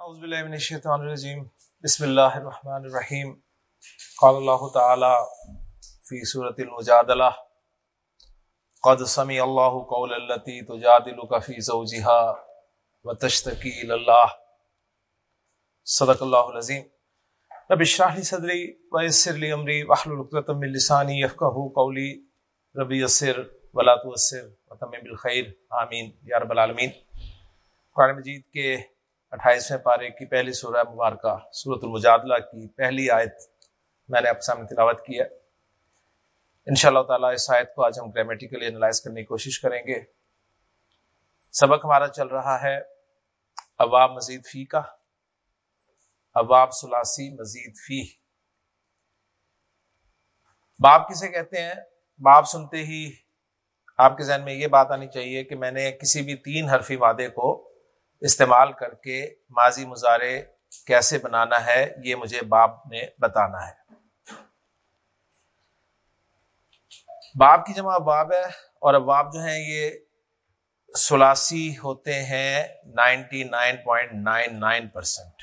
اعوذ باللہ من الشیطان الرجیم۔ بسم اللہ الرحمن الرحیم۔ قال اللہ تعالی فی سورة المجادلہ، قد سمی اللہ قول اللتی تجادلک فی زوجها وتشتکی الاللہ صدق اللہ العظیم۔ رب اشرح لی صدری ویسر لی امری وحلل عقدۃ من لسانی یفقهوا قولی۔ رب یسر ولا تؤثر وتمم بالخیر۔ آمین۔ یا رب العالمین۔ قرآن مجید کے اٹھائیسویں پارے کی پہلی سورہ مبارکہ صورت المجادلہ کی پہلی آیت میں نے آپ سامنے تلاوت کی ہے۔ ان شاء اللہ تعالیٰ اس آیت کو آج ہم گرامیٹیکلی انالائز کرنے کی کوشش کریں گے۔ سبق ہمارا چل رہا ہے اباب مزید فی کا۔ اباب سلاسی مزید فی۔ باب کسے کہتے ہیں؟ باب سنتے ہی آپ کے ذہن میں یہ بات آنی چاہیے کہ میں نے کسی بھی تین حرفی وعدے کو استعمال کر کے ماضی مظاہرے کیسے بنانا ہے، یہ مجھے باب میں بتانا ہے۔ باب کی جمع باب ہے اور ابواب جو ہیں یہ سلاسی ہوتے ہیں ninety nine point nine nine percent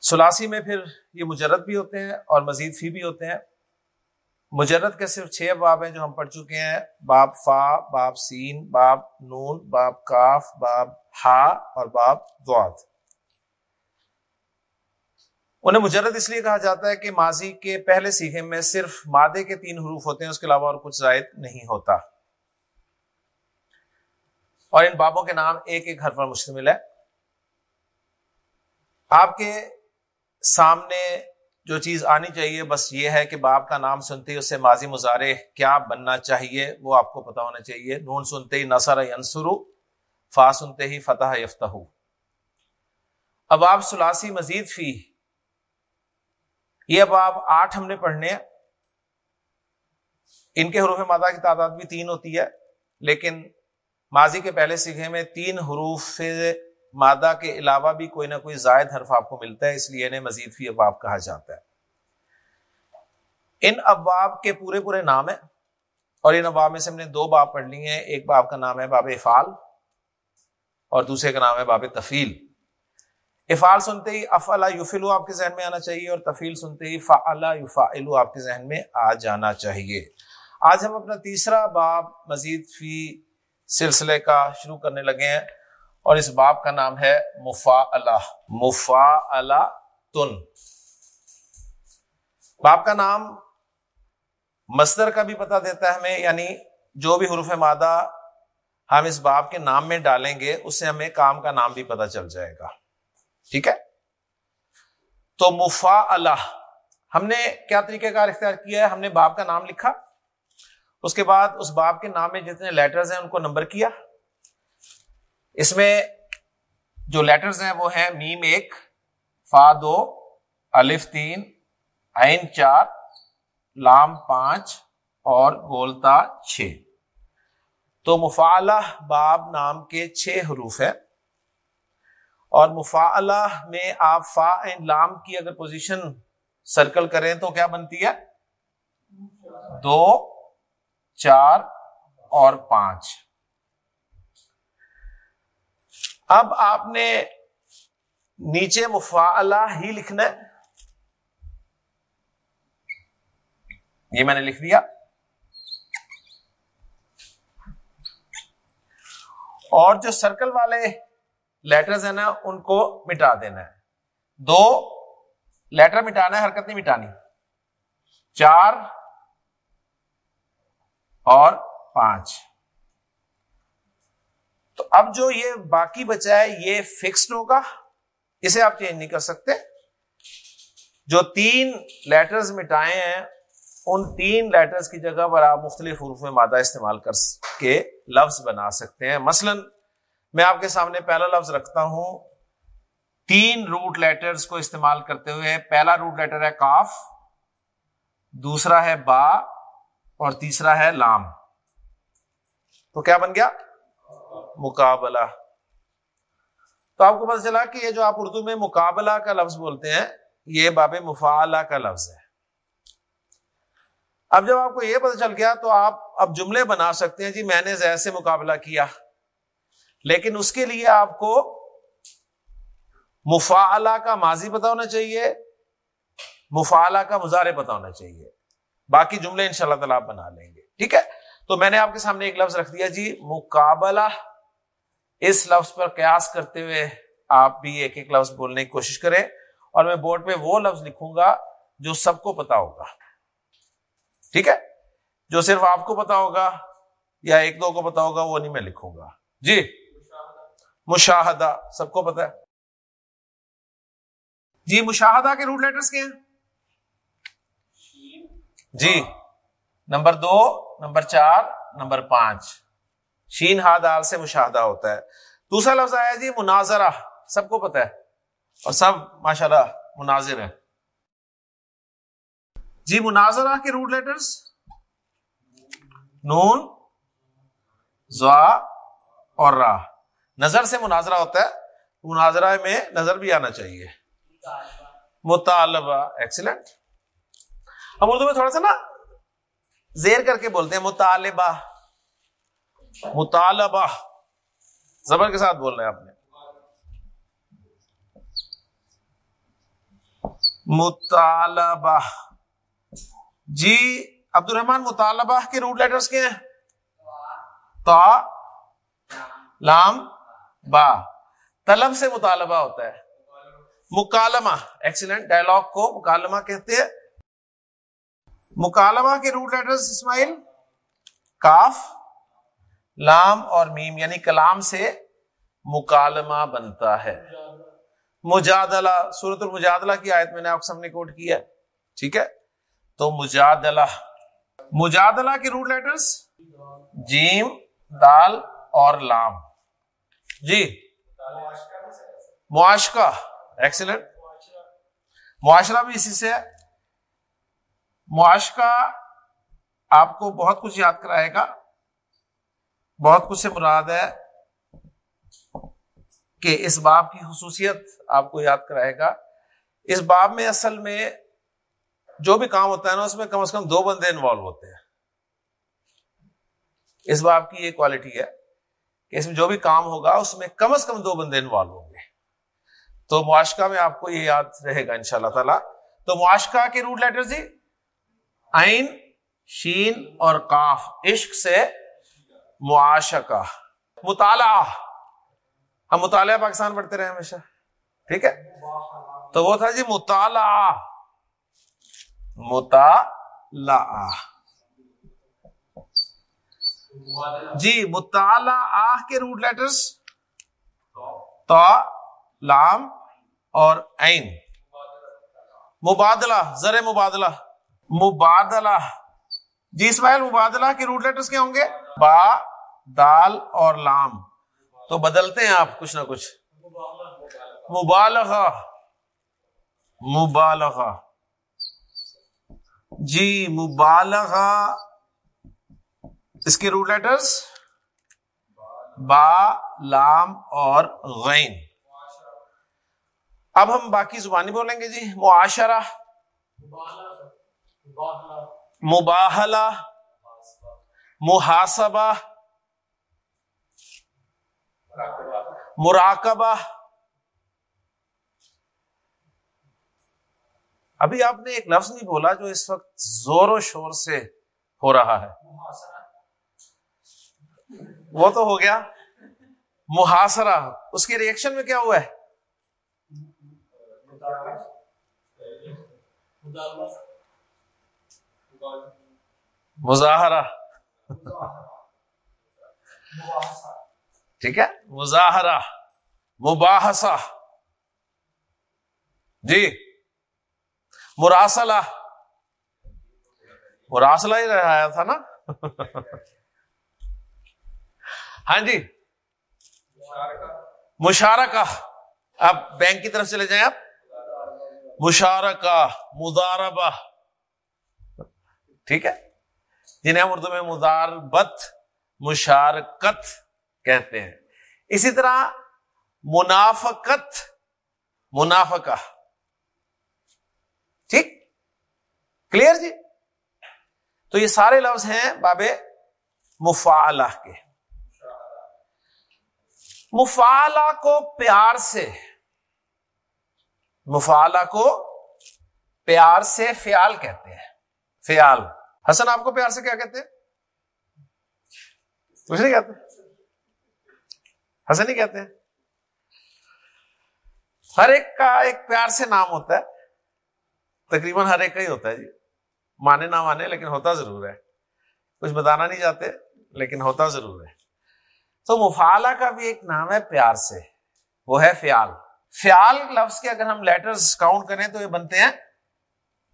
سلاسی میں پھر یہ مجرد بھی ہوتے ہیں اور مزید فی بھی ہوتے ہیں۔ مجرد کے صرف چھ باب ہیں جو ہم پڑھ چکے ہیں۔ باب فا، باب سین، باب نون، باب کاف، باب ہا اور باب دعد انہیں مجرد اس لیے کہا جاتا ہے کہ ماضی کے پہلے سیکھے میں صرف مادے کے تین حروف ہوتے ہیں، اس کے علاوہ اور کچھ زائد نہیں ہوتا۔ اور ان بابوں کے نام ایک ایک حرف پر مشتمل ہے۔ آپ کے سامنے جو چیز آنی چاہیے، بس یہ ہے کہ باپ کا نام سنتے ہی اسے ماضی مظاہرے کیا بننا چاہیے، وہ آپ کو پتا ہونا چاہیے۔ نون سنتے ہی نسر ینسرو فا سنتے ہی فتح یفتہ اب آپ سلاسی مزید فی۔ یہ اب آپ آٹھ ہم نے پڑھنے ان کے حروف مادہ کی تعداد بھی تین ہوتی ہے، لیکن ماضی کے پہلے سیکھے میں تین حروف مادہ کے علاوہ بھی کوئی نہ کوئی زائد حرف آپ کو ملتا ہے، اس لیے انہیں مزید فی ابواب کہا جاتا ہے۔ ان ابواب کے پورے پورے نام ہیں اور ان ابواب میں سے ہم نے دو باب پڑھ لی ہیں۔ ایک باب کا نام ہے باب افال اور دوسرے کا نام ہے باب تفیل افال سنتے ہی اف یوفلو آپ کے ذہن میں آنا چاہیے اور تفیل سنتے ہی فا یوفا آپ کے ذہن میں آ جانا چاہیے۔ آج ہم اپنا تیسرا باب مزید فی سلسلے کا شروع کرنے لگے ہیں۔ اور اس باپ کا نام ہے مفا اللہ مفا اللہ تن باپ کا نام مصدر کا بھی پتا دیتا ہے ہمیں یعنی جو بھی حروف مادہ ہم اس باپ کے نام میں ڈالیں گے، اس سے ہمیں کام کا نام بھی پتا چل جائے گا۔ ٹھیک ہے؟ تو مفا اللہ ہم نے کیا طریقہ کار اختیار کیا ہے؟ ہم نے باپ کا نام لکھا، اس کے بعد اس باپ کے نام میں جتنے لیٹرز ہیں ان کو نمبر کیا۔ اس میں جو لیٹرز ہیں وہ ہیں میم ایک، فا دو، الف تین، عین چار، لام پانچ اور گولتا چھ۔ تو مفالہ باب نام کے چھ حروف ہے اور مفالہ میں آپ فا اینڈ لام کی اگر پوزیشن سرکل کریں تو کیا بنتی ہے؟ دو، چار اور پانچ۔ اب آپ نے نیچے مفا ہی لکھنا ہے۔ یہ میں نے لکھ دیا۔ اور جو سرکل والے لیٹرز ہیں نا، ان کو مٹا دینا ہے۔ دو، لیٹر مٹانا ہے، حرکت نہیں مٹانی۔ چار اور پانچ۔ تو اب جو یہ باقی بچا ہے، یہ فکسڈ ہوگا۔ اسے آپ چینج نہیں کر سکتے۔ جو تین لیٹرز مٹائے ہیں، ان تین لیٹرز کی جگہ پر آپ مختلف حروف میں مادہ استعمال کر کے لفظ بنا سکتے ہیں۔ مثلا، میں آپ کے سامنے پہلا لفظ رکھتا ہوں۔ تین روٹ لیٹرز کو استعمال کرتے ہوئے پہلا روٹ لیٹر ہے کاف، دوسرا ہے با اور تیسرا ہے لام۔ تو کیا بن گیا؟ مقابلہ۔ تو آپ کو پتا چلا کہ یہ جو آپ اردو میں مقابلہ کا لفظ بولتے ہیں، یہ باب مفالہ کا لفظ ہے۔ اب جب آپ کو یہ پتا چل گیا تو آپ اب جملے بنا سکتے ہیں جی میں نے زید سے مقابلہ کیا۔ لیکن اس کے لیے آپ کو مفاعلہ کا ماضی پتا ہونا چاہیے مفاعلہ کا مظاہرے پتا ہونا چاہیے۔ باقی جملے ان شاء اللہ تعالیٰ آپ بنا لیں گے۔ ٹھیک ہے؟ تو میں نے آپ کے سامنے ایک لفظ رکھ دیا جی مقابلہ۔ اس لفظ پر قیاس کرتے ہوئے آپ بھی ایک ایک لفظ بولنے کی کوشش کریں۔ اور میں بورڈ پہ وہ لفظ لکھوں گا جو سب کو پتا ہوگا۔ ٹھیک ہے؟ جو صرف آپ کو پتا ہوگا یا ایک دو کو پتا ہوگا، وہ نہیں میں لکھوں گا۔ جی؟ مشاہدہ۔ سب کو پتا ہے؟ جی مشاہدہ کے روٹ لیٹرز کے ہیں؟ جی۔ نمبر دو، نمبر چار، نمبر پانچ۔ شین ہا دال سے مشاہدہ ہوتا ہے۔ دوسرا لفظ آیا جی مناظرہ۔ سب کو پتا ہے۔ اور سب ماشاء اللہ مناظر ہے جی مناظرہ کے روٹ لیٹرز نون زوا اور راہ نظر سے مناظرہ ہوتا ہے۔ مناظرہ میں نظر بھی آنا چاہیے۔ مطالبہ ایکسیلنٹ ہم اردو میں تھوڑا سا نا زیر کر کے بولتے ہیں، مطالبہ۔ مطالبہ۔ زبر کے ساتھ بول رہے ہیں آپ نے۔ مطالبہ۔ جی عبد الرحمان مطالبہ کے روٹ لیٹرز کے ہیں؟ تا، لام، با۔ طلب سے مطالبہ ہوتا ہے۔ مکالمہ ایکسیلنٹ ڈائلگ کو مکالمہ کہتے ہیں۔ مکالمہ کے روٹ لیٹرز اسماعیل، کاف، لام اور میم یعنی کلام سے مکالمہ بنتا ہے۔ مجادلہ سورت المجادلہ کی آیت میں نے آپ سامنے کوٹ کیا ہے۔ ٹھیک ہے؟ تو مجادلہ۔ مجادلہ کے روٹ لیٹرز جیم، دال اور لام۔ جی؟ معاشقہ۔ ایکسیلنٹ معاشرہ بھی اسی سے ہے۔ معاشقہ آپ کو بہت کچھ یاد کرائے گا۔ بہت کچھ سے مراد ہے کہ اس باب کی خصوصیت آپ کو یاد کرائے گا۔ اس باب میں اصل میں جو بھی کام ہوتا ہے نا، اس میں کم از کم دو بندے انوالو ہوتے ہیں۔ اس باب کی یہ کوالٹی ہے کہ اس میں جو بھی کام ہوگا، اس میں کم از کم دو بندے انوالو ہوں گے۔ تو معاشقہ میں آپ کو یہ یاد رہے گا ان شاء اللہ تعالی۔ تو معاشقہ کے روٹ لیٹر جی آئین شین اور کاف عشق سے معاشقہ، مطالعہ۔ ہم مطالعہ پاکستان پڑھتے رہے ہمیشہ۔ ٹھیک ہے؟ تو وہ تھا جی مطالعہ۔ مطالعہ۔ جی مطالعہ کے روٹ لیٹرز۔ تو لام اور عین۔ مبادلہ زر مبادلہ۔ مبادلہ۔ جی اسماعیل، مبادلہ کے روٹ لیٹرز کیا ہوں گے؟ با، دال اور لام۔ تو بدلتے ہیں آپ کچھ نہ کچھ۔ مبالغہ۔ مبالغہ۔ جی مبالغہ۔ اس کے روٹ لیٹرز با، لام اور غین۔ اب ہم باقی زبانی بولیں گے جی۔ معاشرہ۔ مباہلہ، محاسبہ، مراقبہ۔ ابھی آپ نے ایک لفظ نہیں بولا جو اس وقت زور و شور سے ہو رہا ہے۔ وہ تو ہو گیا۔ محاصرہ۔ اس کے ریئیکشن میں کیا ہوا ہے؟ مظاہرہ۔ ٹھیک ہے؟ مظاہرہ۔ مباحثہ۔ جی۔ مراسلہ۔ مراسلہ ہی رہا تھا نا؟ ہاں جی۔ مشارکہ۔ آپ بینک کی طرف چلے جائیں آپ۔ مشارکہ۔ مداربہ ٹھیک ہے؟ جنہیں ہم اردو میں مداربت مشارکت کہتے ہیں۔ اسی طرح منافقت، منافقہ۔ ٹھیک؟ کلیئر جی؟ تو یہ سارے لفظ ہیں باب مفعلہ کے۔ مفالا کو پیار سے مفالا کو پیار سے فیال کہتے ہیں۔ فیال حسن، آپ کو پیار سے کیا کہتے ہیں؟ کچھ نہیں کہتے۔ حسن نہیں کہتے ہیں۔ ہر ایک کا ایک پیار سے نام ہوتا ہے۔ تقریباً ہر ایک کا ہی ہوتا ہے جی۔ مانے نہ مانے، لیکن ہوتا ضرور ہے۔ کچھ بتانا نہیں چاہتے، لیکن ہوتا ضرور ہے۔ تو مفالا کا بھی ایک نام ہے پیار سے۔ وہ ہے فیال فیال لفظ کے اگر ہم لیٹرز کاؤنٹ کریں تو یہ بنتے ہیں۔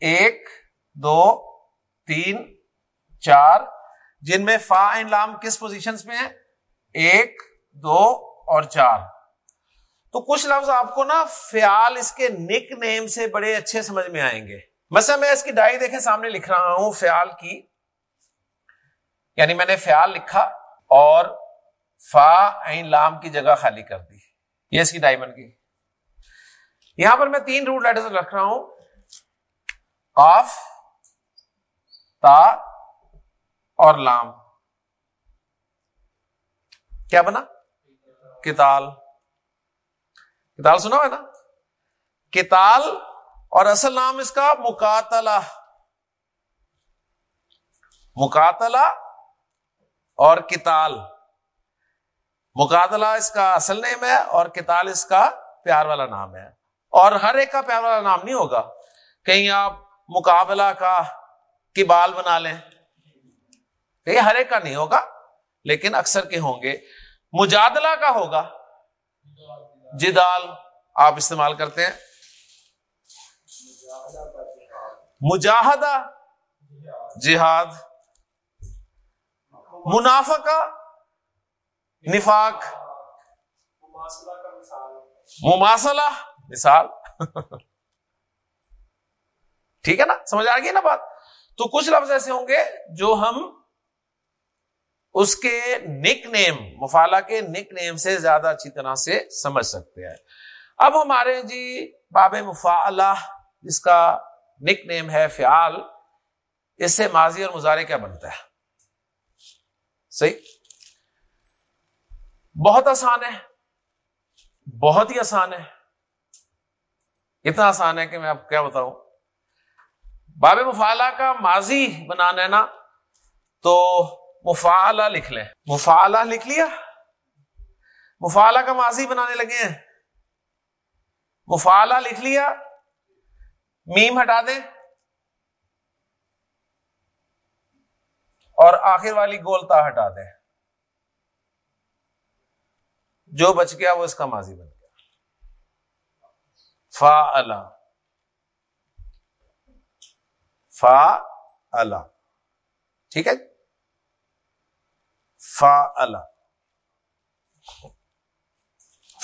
ایک، دو تین، چار، جن میں فا اینڈ لام کس پوزیشن میں ہیں؟ ایک، دو اور چار۔ تو کچھ لفظ آپ کو نا فیال اس کے نک نیم سے بڑے اچھے سمجھ میں آئیں گے۔ مثلا میں اس کی ڈائری دیکھیں، سامنے لکھ رہا ہوں فیال کی۔ یعنی میں نے فیال لکھا اور فا این لام کی جگہ خالی کر دی۔ یہ اس کی ڈائی بن گئی۔ یہاں پر میں تین روٹ لیٹر رکھ رہا ہوں۔ آف تا اور لام۔ کیا بنا؟ کتال۔ کتال سنا ہے نا؟ کتال اور اصل نام اس کا مکاتلا مکاتلا اور کتال۔ مکاتلا اس کا اصل نیم ہے اور کتال اس کا پیار والا نام ہے۔ اور ہر ایک کا پیار والا نام نہیں ہوگا۔ کہیں آپ مقابلہ کا کبال بنا لیں۔ یہ ہر ایک کا نہیں ہوگا، لیکن اکثر کے ہوں گے۔ مجادلہ کا ہوگا۔ جی جدال آپ استعمال کرتے ہیں۔ مجاہدہ، جہاد۔ منافع کا نفاق۔ مماثلہ، مثال۔ ٹھیک ہے نا؟ سمجھ آ گئی نا بات؟ تو کچھ لفظ ایسے ہوں گے جو ہم اس کے نک نیم مفالا کے نک نیم سے زیادہ اچھی طرح سے سمجھ سکتے ہیں۔ اب ہمارے جی باب مفا جس کا نک نیم ہے فیال اس سے ماضی اور مظاہرے کیا بنتا ہے؟ صحیح؟ بہت آسان ہے۔ بہت ہی آسان ہے۔ اتنا آسان ہے کہ میں آپ کیا بتاؤں؟ باب مفالا کا ماضی بنانا ہے نا تو مفالا لکھ لیں۔ مفالا لکھ لیا؟ مفالا کا ماضی بنانے لگے ہیں۔ مفالا لکھ لیا۔ میم ہٹا دیں۔ اور آخر والی گولتا ہٹا دیں۔ جو بچ گیا وہ اس کا ماضی بن گیا۔ فا اللہ فا اللہ ٹھیک ہے فا اللہ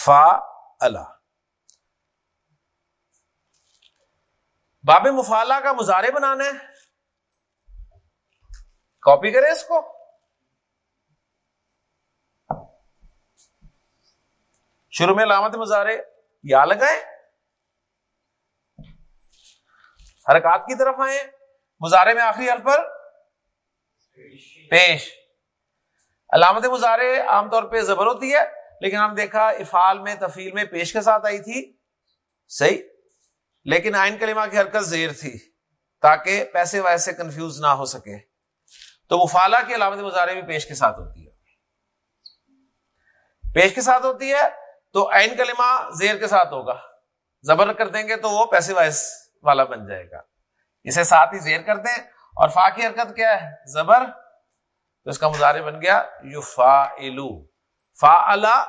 فا اللہ باب مفالا کا مظاہرے بنانا ہے۔ کاپی کریں اس کو۔ شروع میں علامت مظاہرے یا لگائیں۔ حرکات کی طرف آئے مظاہرے میں آخری حرف پر؟ پیش۔ علامت مظاہرے عام طور پہ زبر ہوتی ہے، لیکن ہم دیکھا افعال میں تفیل میں پیش کے ساتھ آئی تھی۔ صحیح۔ لیکن آئین کلمہ کی حرکت زیر تھی، تاکہ پیسے ویسے کنفیوز نہ ہو سکے۔ تو مفالا کی علامت مظاہرے بھی پیش کے ساتھ ہوتی ہے۔ پیش کے ساتھ ہوتی ہے تو عین کلمہ زیر کے ساتھ ہوگا۔ زبر کر دیں گے تو وہ پیسے وائس والا بن جائے گا۔ اسے ساتھ ہی زیر کر دیں۔ اور فا کی حرکت کیا ہے؟ زبر۔ تو اس کا مظاہرے بن گیا۔ یو فا ایلو فا الا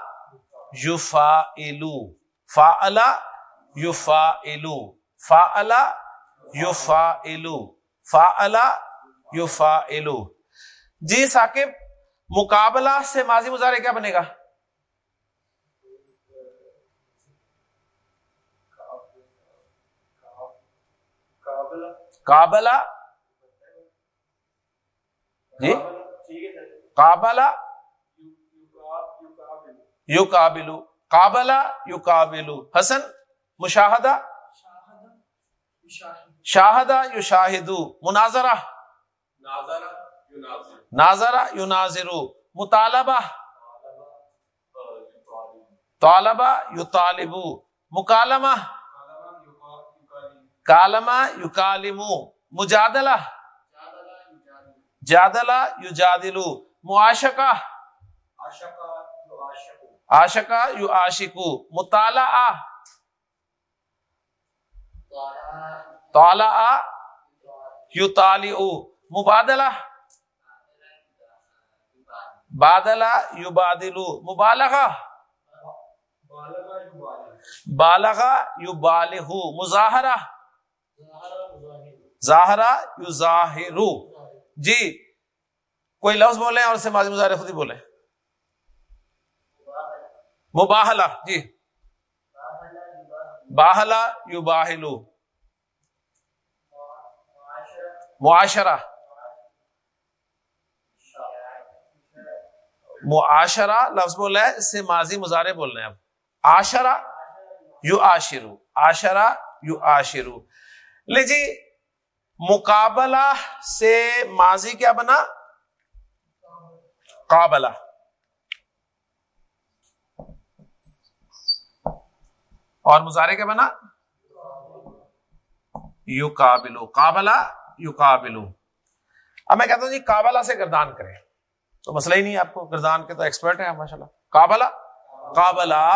یو فا ایلو فا الا یو فا ایلو فا الا یو فا ایلو فا الا یو فا ایلو جی ثاقب، مقابلہ سے ماضی مظاہرے کیا بنے گا؟ کابلا جی؟ کابلا یو کابلو کابلا یو کابلو حسن، مشاہدہ؟ شاہدہ یو شاہدو مناظرہ؟ ناظرہ یو ناظرو مطالبہ؟ طالبہ یو طالبو مکالمہ؟ کالما یو کالمو مجادلہ۔ جادلہ یو جادلو معاشقہ۔ آشکا یو آشکو مطالعہ۔ طالع یو تالو مبادلہ۔ بادلہ یو بادلو مبالغہ۔ بالغ یو بالغ مظاہرہ۔ ظاہرہ یو ظاہر جی کوئی لفظ بولے اور اسے ماضی مظاہرے خود ہی بولے مباہلا جی۔ باہلا یو باہلو معاشرہ۔ معاشرہ لفظ بول رہا ہے اس سے ماضی مظاہرے بول رہے ہیں اب آشرا یو آشرو آشرا یو آشرو لے جی مقابلہ سے ماضی کیا بنا؟ قابلہ۔ اور مظاہرے کیا بنا؟ یو قابلو کابلا یو قابلو اب میں کہتا ہوں جی کابلا سے گردان کریں۔ تو مسئلہ ہی نہیں آپ کو گردان کے تو ایکسپرٹ ہیں ماشاء اللہ کابلا کابلا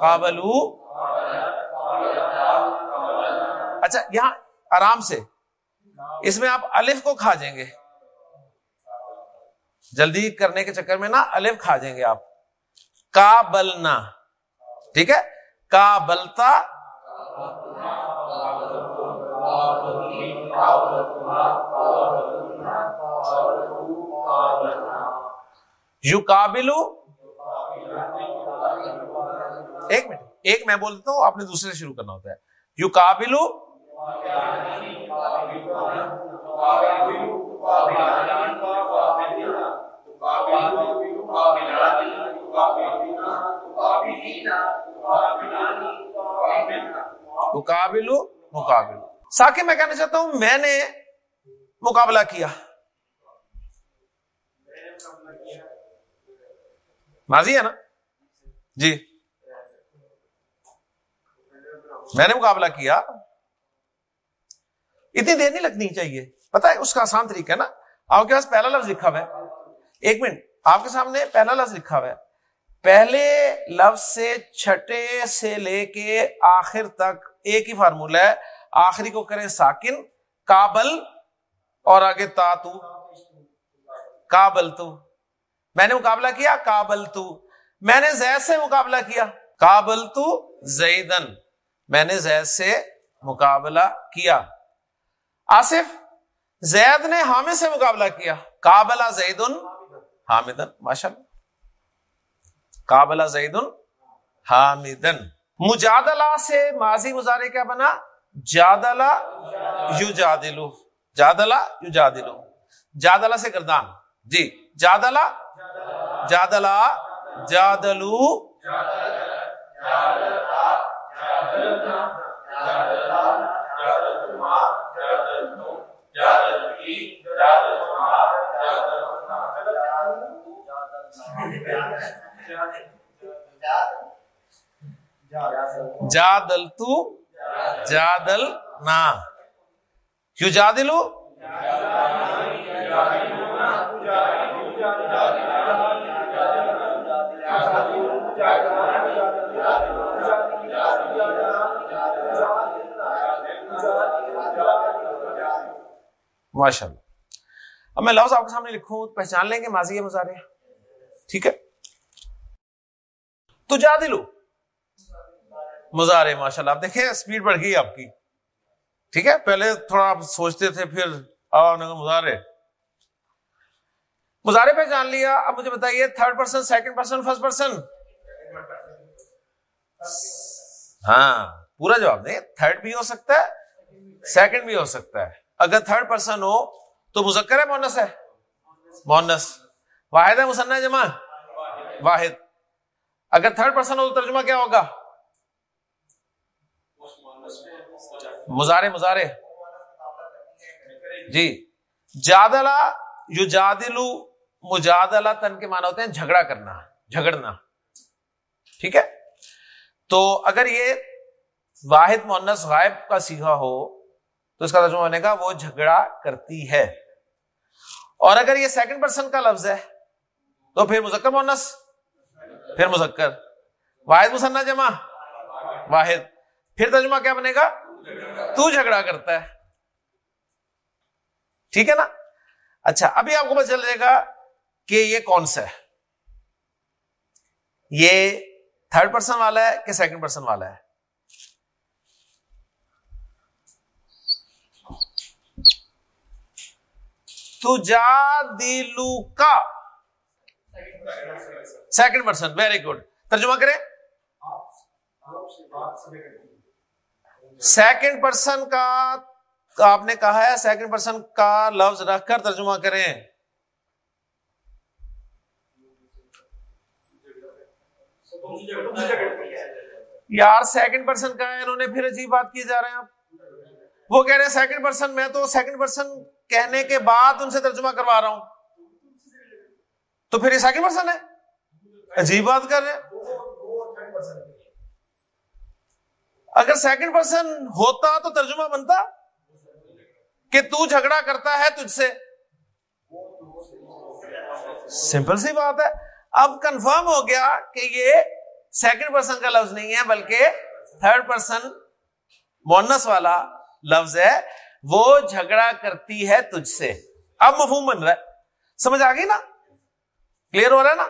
کابلو اچھا یہاں آرام سے۔ اس میں آپ الف کو کھا جائیں گے۔ جلدی کرنے کے چکر میں نا الف کھا جائیں گے آپ۔ کا بلنا ٹھیک ہے؟ کا بلتا یو کابلو ایک منٹ، ایک میں بولتا ہوں، آپ نے دوسرے سے شروع کرنا ہوتا ہے۔ یو کابلو مقابل مقابل ساکہ میں کہنا چاہتا ہوں، میں نے مقابلہ کیا۔ ماضی ہے نا؟ جی۔ میں نے مقابلہ کیا۔ اتنی دیر نہیں لگنی چاہیے۔ پتا ہے، اس کا آسان طریقہ ہے نا۔ آپ کے پاس پہلا لفظ لکھا ہوا ہے۔ ایک منٹ، آپ کے سامنے پہلا لفظ لکھا ہوا ہے۔ پہلے لفظ سے چھٹے سے لے کے آخر تک ایک ہی فارمولا ہے۔ آخری کو کریں ساکن، کابل اور آگے تا تو۔ کابل تو۔ میں نے مقابلہ کیا، کابل تو۔ میں نے زید سے مقابلہ کیا۔ کابل تو زیدن۔ میں نے زید سے مقابلہ کیا۔ آصف، زید نے حامد سے مقابلہ کیا۔ کابلا زید حامدن ماشاء اللہ کابلا زید حامدن۔ مجادلہ سے ماضی مظاہرے کیا بنا؟ جادلا یو جادلو جادلا یو جادلو جادلا سے گردان۔ جی جادلا جادلا جادلو۔ جادل تو جادل نا کیوں جادلو ماشاء اللہ اب میں لفظ آپ کے سامنے لکھوں، پہچان لیں گے ماضی مظاہرے۔ ٹھیک ہے؟ تو جا دلو۔ مظاہرے ماشاء اللہ آپ دیکھیں اسپیڈ بڑھ گئی آپ کی۔ ٹھیک ہے؟ پہلے تھوڑا آپ سوچتے تھے، پھر مظاہرے۔ مظاہرے پہ جان لیا۔ اب مجھے بتائیے third person second person first person ہاں پورا جواب دیں۔ تھرڈ بھی ہو سکتا ہے سیکنڈ بھی ہو سکتا ہے۔ اگر تھرڈ پرسن ہو تو مذکر ہے مونس ہے؟ مونس واحد ہے مسنہ جمع واحد۔ اگر تھرڈ پرسن ہو تو ترجمہ کیا ہوگا؟ مزارے مزارے جی۔ جادلا یو جادلو مجادلہ تن کے معنی ہوتے ہیں جھگڑا کرنا، جھگڑنا۔ ٹھیک ہے؟ تو اگر یہ واحد مونس غائب کا سیکھا ہو تو اس کا ترجمہ بنے گا وہ جھگڑا کرتی ہے۔ اور اگر یہ سیکنڈ پرسن کا لفظ ہے، تو پھر مذکر مونس پھر مذکر۔ واحد مسنا جمع، واحد۔ پھر ترجمہ کیا بنے گا؟ تو جھگڑا کرتا ہے۔ ٹھیک ہے نا؟ اچھا ابھی آپ کو پتا چل جائے گا کہ یہ کون سا ہے۔ یہ تھرڈ پرسن والا ہے کہ سیکنڈ پرسن والا ہے؟ تو جا دلو کا سیکنڈ پرسن ویری گڈ ترجمہ کریں۔ سیکنڈ پرسن کا آپ نے کہا ہے سیکنڈ پرسن کا لفظ رکھ کر ترجمہ کریں۔ یار سیکنڈ پرسن کا ہے؟ انہوں نے پھر عجیب بات کی جا رہے ہیں آپ۔ وہ کہہ رہے ہیں سیکنڈ پرسن میں تو سیکنڈ پرسن کہنے کے بعد ان سے ترجمہ کروا رہا ہوں۔ تو پھر یہ سیکنڈ پرسن ہے۔ عجیب بات کر رہے ہیں۔ اگر سیکنڈ پرسن ہوتا تو ترجمہ بنتا۔ کہ تو جھگڑا کرتا ہے تجھ سے۔ سمپل سی بات ہے۔ اب کنفرم ہو گیا کہ یہ سیکنڈ پرسن کا لفظ نہیں ہے، بلکہ تھرڈ پرسن مونس والا لفظ ہے۔ وہ جھگڑا کرتی ہے تجھ سے۔ اب مفہوم بن رہا ہے۔ سمجھ آ گئی نا؟ کلیئر ہو رہا ہے نا؟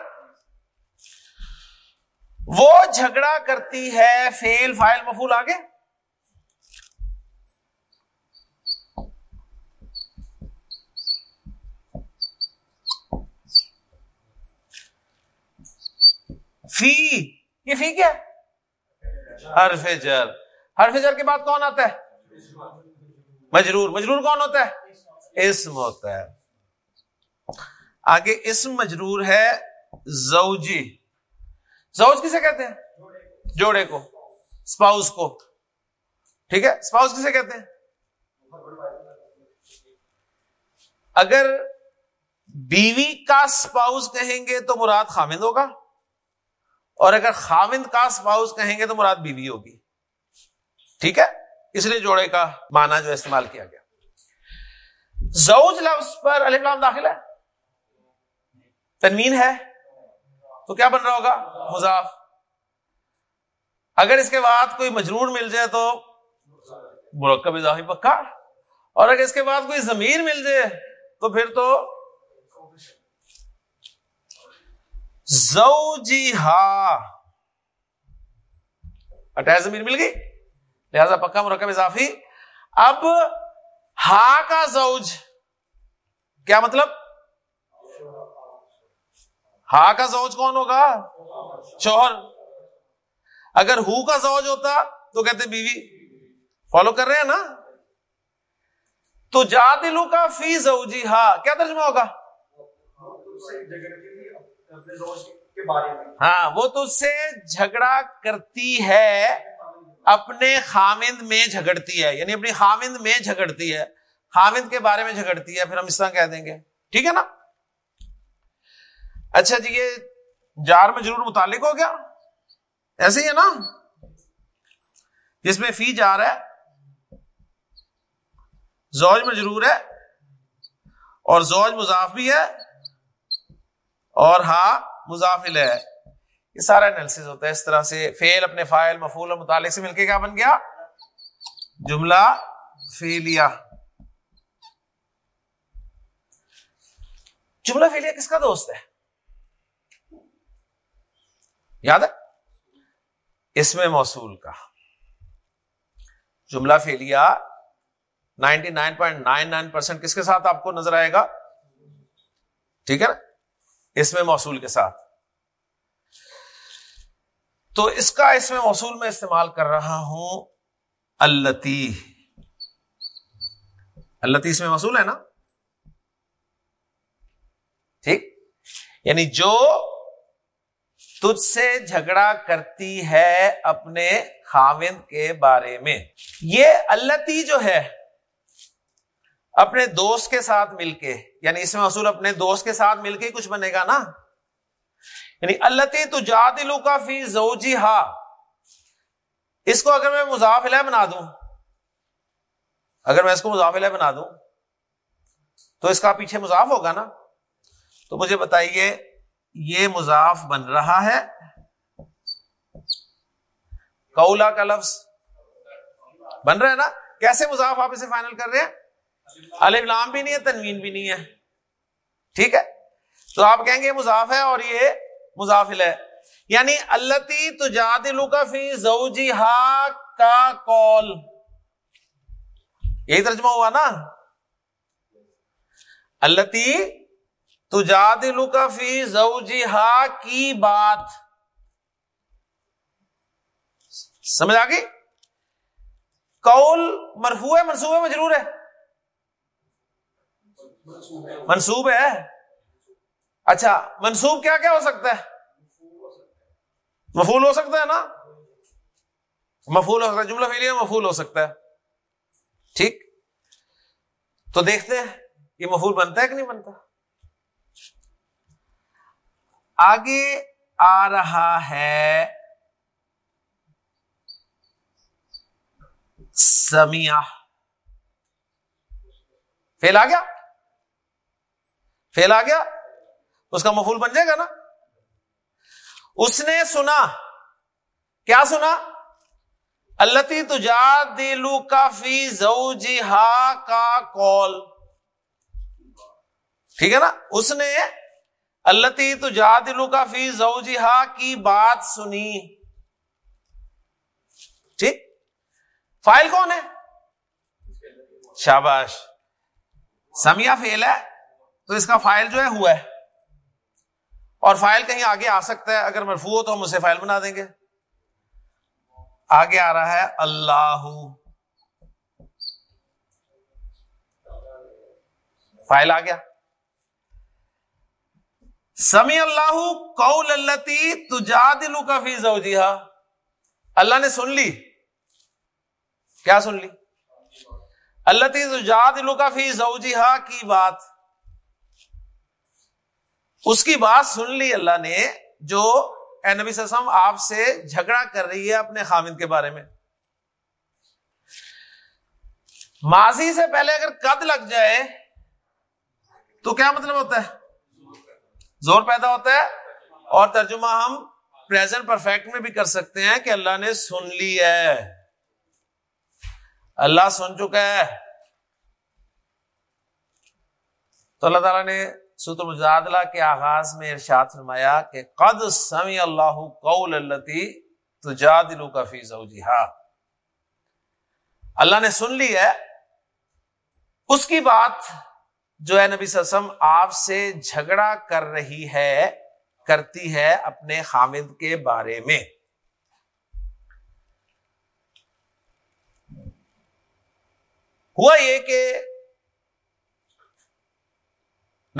وہ جھگڑا کرتی ہے فیل فائل مفول آگے۔ فی، یہ فی کیا حرف جر۔ حرف جر کے بعد کون آتا ہے؟ مجرور مجرور کون ہوتا ہے؟ اسم ہوتا ہے۔ آگے اسم مجرور ہے زوجی۔ زوج کسے کہتے ہیں؟ جوڑے کو۔ اسپاؤس کو۔ ٹھیک ہے؟ اسپاؤس کسے کہتے ہیں؟ اگر بیوی کا اسپاؤس کہیں گے تو مراد خامند ہوگا۔ اور اگر خامند کا اسپاؤس کہیں گے تو مراد بیوی ہوگی۔ ٹھیک ہے؟ اس لیے جوڑے کا معنی جو استعمال کیا گیا۔ زوج لفظ پر علی داخل ہے۔ تنوین ہے۔ تو کیا بن رہا ہوگا؟ مضاف۔ اگر اس کے بعد کوئی مجرور مل جائے تو مرکب اضافی پکا اور اگر اس کے بعد کوئی زمین مل جائے تو پھر تو زو جی ہا اٹیچ زمین مل گئی۔ لہذا پکا مرکب اضافی۔ اب ہا کا زوج۔ کیا مطلب؟ ہا کا زوج کون ہوگا؟ شوہر اگر ہو کا زوج ہوتا تو کہتے بیوی۔ فالو کر رہے ہیں نا؟ تو جا دلو کا فی زوجی ہا۔ کیا ترجمہ ہوگا؟ ہاں وہ تو سے جھگڑا کرتی ہے۔ اپنے خامند میں جھگڑتی ہے یعنی اپنی خامند میں جھگڑتی ہے۔ خامند کے بارے میں جھگڑتی ہے، پھر ہم اس طرح کہہ دیں گے۔ ٹھیک ہے نا؟ اچھا جی یہ جار میں ضرور متعلق ہو گیا؟ ایسے ہی ہے نا؟ جس میں فی جار ہے، زوج میں ضرور ہے، اور زوج مضاف بھی ہے، اور ہاں مضافل ہے۔ یہ سارا انالیس ہوتا ہے اس طرح سے۔ فیل اپنے فائل مفول اور متعلق سے مل کے کیا بن گیا؟ جملہ فیلیا جملہ فیلیا کس کا دوست ہے؟ یاد ہے؟ اس میں موصول کا۔ جملہ فیلیا ninety nine point nine nine percent کس کے ساتھ آپ کو نظر آئے گا؟ ٹھیک ہے نا؟ اس میں موصول کے ساتھ۔ تو اس کا اس میں موصول میں استعمال کر رہا ہوں التی التی اس میں موصول ہے نا؟ ٹھیک؟ یعنی جو تجھ سے جھگڑا کرتی ہے اپنے خاوند کے بارے میں۔ یہ التی جو ہے، اپنے دوست کے ساتھ مل کے یعنی اس میں اصول اپنے دوست کے ساتھ مل کے کچھ بنے گا نا؟ یعنی اللہ تو جا دلو کا فی زوجی ہا اس کو اگر میں مضاف علیہ بنا دوں، اگر میں اس کو مضاف علیہ بنا دوں، تو اس کا پیچھے مضاف ہوگا نا؟ تو مجھے بتائیے، یہ مضاف بن رہا ہے۔ کولا کا لفظ بن رہا ہے نا؟ کیسے مضاف آپ اسے فائنل کر رہے ہیں؟ الام بھی نہیں ہے، تنوین بھی نہیں ہے۔ ٹھیک ہے؟ تو آپ کہیں گے مضاف ہے اور یہ مضافل ہے یعنی اللہ تجادلو کا فی زوجی ہا کا کال یہی ترجمہ ہوا نا؟ اللہ تجادلو کا فی زوجی ہا کی بات۔ سمجھ آ گئی؟ کول مرفو ہے منصوب ہے مجرور ہے۔ منصوب ہے۔ اچھا منصوب کیا کیا ہو سکتا ہے؟ مفول ہو سکتا ہے نا؟ مفول ہو سکتا ہے، جملہ فیلیا مفول ہو سکتا ہے۔ ٹھیک؟ تو دیکھتے ہیں، یہ مفول بنتا ہے کہ نہیں بنتا؟ آگے آ رہا ہے۔ سمیا فیل آ گیا؟ فیل آ گیا؟ اس کا مفول بن جائے گا نا؟ اس نے سنا، کیا سنا؟ اللہ تجا دلو کا فی زو جی ہا کا کال ٹھیک ہے نا؟ اس نے اللہ تجا دلو کا فی زو جی ہا کی بات سنی۔ ٹھیک؟ فائل کون ہے؟ شاباش۔ سمیا فیل ہے، تو اس کا فائل جو ہے ہوا ہے۔ اور فائل کہیں آگے آ سکتا ہے، اگر مرفو ہو تو ہم اسے فائل بنا دیں گے۔ آگے آ رہا ہے، اللہ۔ فائل آ گیا۔ سمی اللہ قول اللہ تجا دلو کا فیس اللہ نے سن لی۔ کیا سن لی؟ اللہ تجا دلو کا فیس کی بات۔ اس کی بات سن لی اللہ نے جو اے نبی وسلم آپ سے جھگڑا کر رہی ہے اپنے خامد کے بارے میں۔ ماضی سے پہلے اگر قد لگ جائے تو کیا مطلب ہوتا ہے؟ زور پیدا ہوتا ہے اور ترجمہ ہم پریزنٹ پرفیکٹ میں بھی کر سکتے ہیں کہ اللہ نے سن لی ہے۔ اللہ سن چکا ہے۔ تو اللہ تعالیٰ نے سوت المجادلہ کے آغاز میں ارشاد فرمایا کہ قد سمی اللہ قول اللتی تجادلو کا فی زوجہا۔ اللہ نے سن لی ہے۔ اس کی بات جو ہے نبی سسم آپ سے جھگڑا کر رہی ہے، کرتی ہے اپنے خامد کے بارے میں۔ ہوا یہ کہ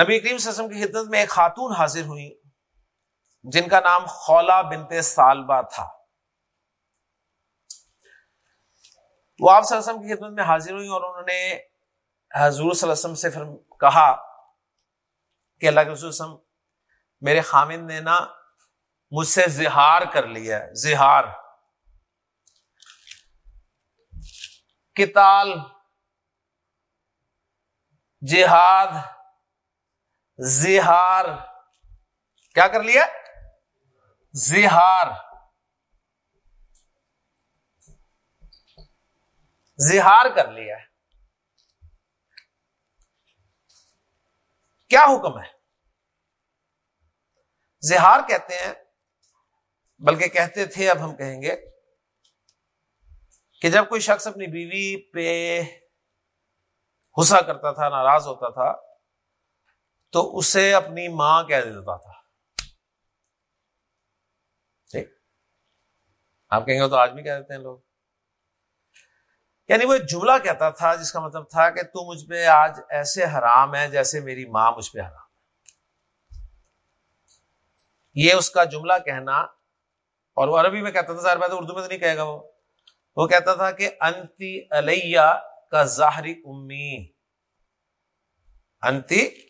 نبی کریم صلی اللہ علیہ وسلم کی خدمت میں ایک خاتون حاضر ہوئی، جن کا نام خولا بنتے سالبہ تھا۔ وہ آپ صلی اللہ علیہ وسلم کی خدمت میں حاضر ہوئی اور انہوں نے حضور صلی اللہ علیہ وسلم سے پھر کہا کہ اللہ کے رسول وسلم، میرے خامد نے نا مجھ سے زہار کر لیا ہے، زہار۔ کتال جہاد زہار۔ کیا کر لیا؟ زہار۔ زہار کر لیا۔ کیا حکم ہے؟ زہار کہتے ہیں، بلکہ کہتے تھے، اب ہم کہیں گے کہ جب کوئی شخص اپنی بیوی پہ غصہ کرتا تھا، ناراض ہوتا تھا تو اسے اپنی ماں کہہ دیتا تھا۔ ٹھیک۔ آپ کہیں گے تو آج بھی کہہ دیتے ہیں لوگ۔ یعنی وہ ایک جملہ کہتا تھا جس کا مطلب تھا کہ تو مجھ پہ آج ایسے حرام ہے جیسے میری ماں مجھ پہ حرام ہے۔ یہ اس کا جملہ کہنا اور وہ عربی میں کہتا تھا، ظاہر بات اردو میں تو نہیں کہے گا وہ۔ وہ کہتا تھا کہ انتی علیہ کا ظاہری امی۔ انتی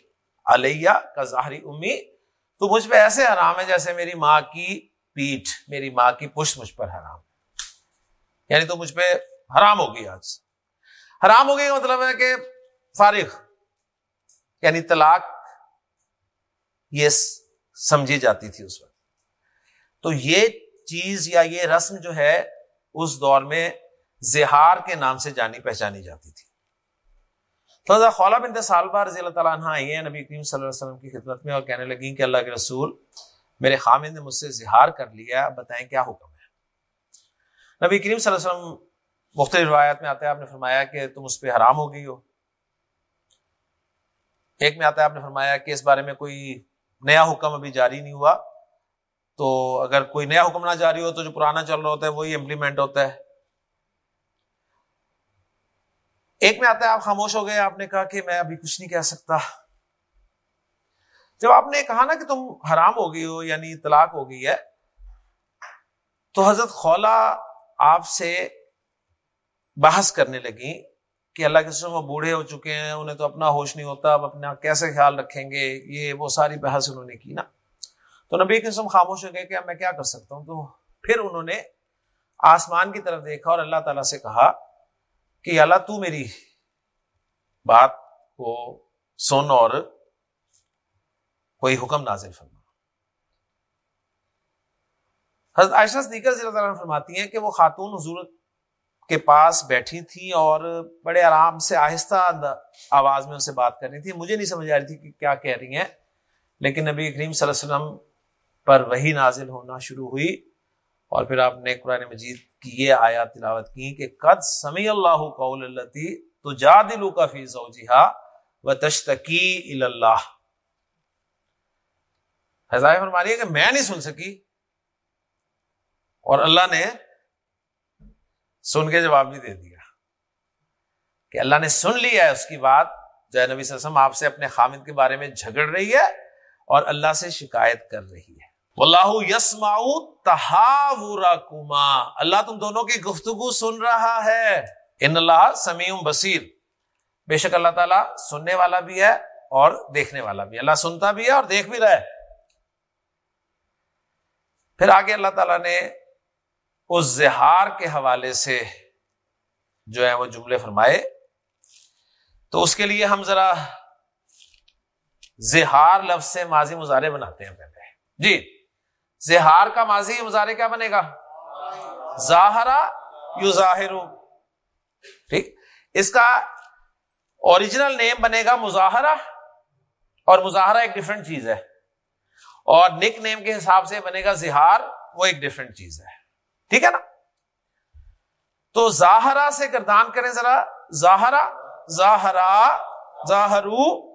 علیہ کا ظاہری امی تو مجھ پہ ایسے حرام ہے جیسے میری ماں کی پیٹھ، میری ماں کی پشت مجھ پر حرام یعنی تو مجھ پہ حرام ہوگی آج۔ حرام ہوگی مطلب ہے کہ فارغ۔ یعنی طلاق یہ سمجھی جاتی تھی اس وقت۔ تو یہ چیز یا یہ رسم جو ہے، اس دور میں زہار کے نام سے جانی پہچانی جاتی تھی۔ تو خولا بنت سالبہ رضی اللہ تعالیٰ عنہ آئی ہیں نبی کریم صلی اللہ علیہ وسلم کی خدمت میں اور کہنے لگی کہ اللہ کے رسول میرے خامد نے مجھ سے زہار کر لیا، اب بتائیں کیا حکم ہے؟ نبی کریم صلی اللہ علیہ وسلم مختلف روایات میں آتا ہے آپ نے فرمایا کہ تم اس پہ حرام ہو گئی ہو۔ ایک میں آتا ہے، آپ نے فرمایا کہ اس بارے میں کوئی نیا حکم ابھی جاری نہیں ہوا۔ تو اگر کوئی نیا حکم نہ جاری ہو تو جو پرانا چل رہا ہوتا ہے، وہی امپلیمنٹ ہوتا ہے۔ ایک میں آتا ہے، آپ خاموش ہو گئے، آپ نے کہا کہ میں ابھی کچھ نہیں کہہ سکتا۔ جب آپ نے کہا نا کہ تم حرام ہو گئی ہو یعنی طلاق ہو گئی ہے، تو حضرت خولا آپ سے بحث کرنے لگی کہ اللہ کے سم وہ بوڑھے ہو چکے ہیں، انہیں تو اپنا ہوش نہیں ہوتا، اب اپنا کیسے خیال رکھیں گے؟ یہ وہ ساری بحث انہوں نے کی نا۔ تو نبی کے خاموش ہو گئے کہ اب میں کیا کر سکتا ہوں؟ تو پھر انہوں نے آسمان کی طرف دیکھا اور اللہ تعالیٰ سے کہا کہ اللہ تو میری بات کو سن اور کوئی حکم نازل فرما۔ حضرت عائشہ صدیقہ رضی اللہ تعالیٰ فرماتی ہیں کہ وہ خاتون حضور کے پاس بیٹھی تھی اور بڑے آرام سے آہستہ آواز میں ان سے بات کر رہی تھی۔ مجھے نہیں سمجھ آ رہی تھی کہ کیا کہہ رہی ہیں، لیکن نبی کریم صلی اللہ علیہ وسلم پر وہی نازل ہونا شروع ہوئی۔ اور پھر آپ نے قرآن مجید کی یہ آیات تلاوت کی کہ قد سمی اللہ قول اللہ تو جا دلو کا فی زوجہا و تشتکی اللہ حضائف فرمانی ہے کہ میں نہیں سن سکی۔ اور اللہ نے سن کے جواب بھی دے دیا کہ اللہ نے سن لیا ہے اس کی بات۔ جے نبی صلی اللہ علیہ وسلم آپ سے اپنے خامد کے بارے میں جھگڑ رہی ہے اور اللہ سے شکایت کر رہی ہے۔ اللہ یسما کما اللہ تم دونوں کی گفتگو سن رہا ہے۔ ان اللہ سمیع بصیر۔ بے شک اللہ تعالیٰ سننے والا بھی ہے اور دیکھنے والا بھی۔ اللہ سنتا بھی ہے اور دیکھ بھی رہا ہے۔ پھر آگے اللہ تعالیٰ نے اس زہار کے حوالے سے جو ہے وہ جملے فرمائے۔ تو اس کے لیے ہم ذرا زہار لفظ سے ماضی مظاہرے بناتے ہیں۔ پہلے جی۔ زہار کا ماضی مظاہرے کیا بنے گا؟ ظاہرا یو ظاہر ٹھیک؟ اس کا اوریجنل نیم بنے گا مظاہرہ اور مظاہرہ ایک ڈفرنٹ چیز ہے۔ اور نک نیم کے حساب سے بنے گا زہار، وہ ایک ڈفرنٹ چیز ہے۔ ٹھیک ہے نا؟ تو ظاہرہ سے گردان کریں ذرا۔ ظاہرہ ظاہرہ، ظاہرو۔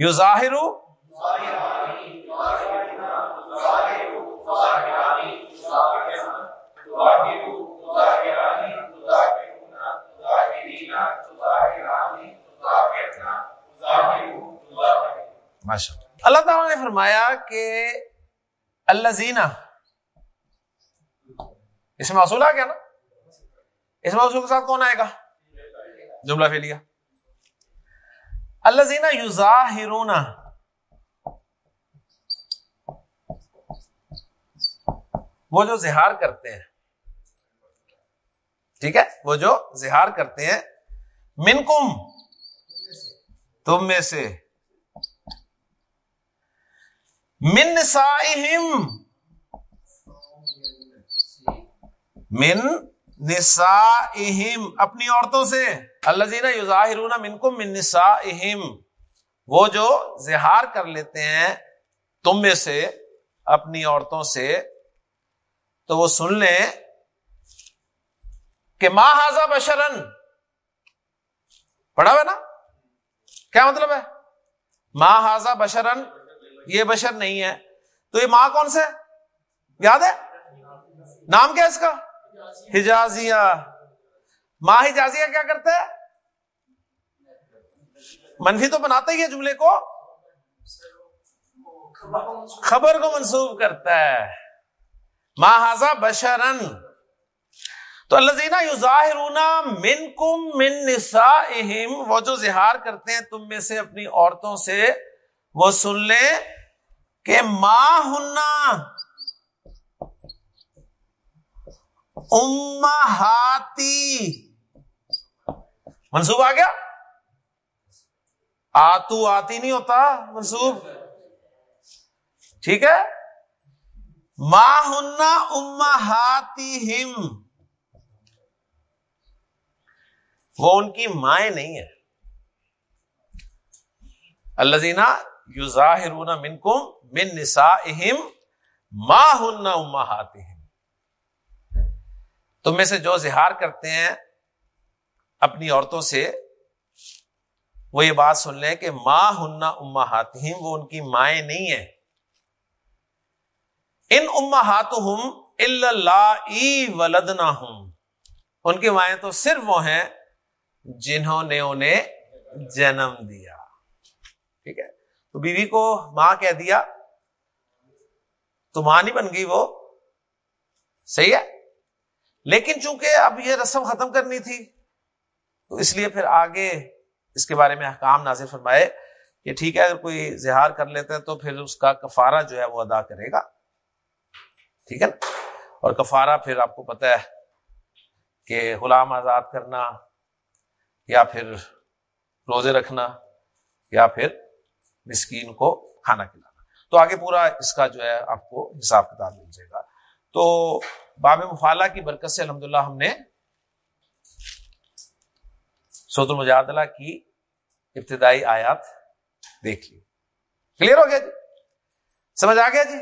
یو ظاہر اللہ تعالیٰ نے فرمایا کہ اللہ زینا اس میں اصول آ گیا نا؟ اس میں اصول کے ساتھ کون آئے گا؟ جملہ فیلیا اللہ زینا یوزا وہ جو زہار کرتے ہیں۔ ٹھیک ہے؟ وہ جو زہار کرتے ہیں۔ من کم تم میں سے۔ من نسائہم۔ من نسائہم، اپنی عورتوں سے۔ اللہ زینا یوزاہرون من کو نسائہم، وہ جو زہار کر لیتے ہیں تم میں سے اپنی عورتوں سے، تو وہ سن لیں کہ ماں حاضا بشرن۔ پڑھا ہوا نا؟ کیا مطلب ہے؟ ماں حاضا بشرن، یہ بشر نہیں ہے۔ تو یہ ماں کون سے؟ یاد ہے؟ نام کیا اس کا؟ حجازیہ ماں حجازیہ کیا کرتا ہے منفی تو بناتا ہی ہے جملے کو۔ خبر کو منسوخ کرتا ہے۔ ماں ہاضا بشرن۔ تو اللہ زینا یو ظاہر من کم من نسا وہ جو زہار کرتے ہیں تم میں سے اپنی عورتوں سے، وہ سن لیں کہ ماں ہننا امہاتی منصوب آ گیا؟ آتو آتی نہیں ہوتا منصوب؟ ٹھیک ہے؟ ماں ہننا امہاتی ہم وہ ان کی مائیں نہیں ہے اللہ زینا یو ظاہر من کم من نسا اہم ماں ہن اما تم میں سے جو زہار کرتے ہیں اپنی عورتوں سے، وہ یہ بات سن لیں کہ ماں ہننا اما ہاتم وہ ان کی مائیں نہیں ہے ان اما ہاتھ ولدنا ہوں ان کی مائیں تو صرف وہ ہیں جنہوں نے انہیں جنم دیا۔ ٹھیک ہے؟ تو بیوی کو ماں کہہ دیا، تو ماں نہیں بن گئی وہ۔ صحیح ہے؟ لیکن چونکہ اب یہ رسم ختم کرنی تھی، تو اس لیے پھر آگے اس کے بارے میں حکام نازر فرمائے کہ ٹھیک ہے، اگر کوئی زہار کر لیتے ہیں تو پھر اس کا کفارہ جو ہے وہ ادا کرے گا۔ ٹھیک ہے نا؟ اور کفارہ پھر آپ کو پتہ ہے کہ غلام آزاد کرنا یا پھر روزے رکھنا یا پھر مسکین کو کھانا کھلانا۔ تو آگے پورا اس کا جو ہے آپ کو حساب کتاب مل جائے گا۔ تو باب مفالہ کی برکت سے الحمد ہم نے سوت المجادلہ کی ابتدائی آیات دیکھ لی۔ کلیئر ہو گیا جی؟ سمجھ آ گیا جی؟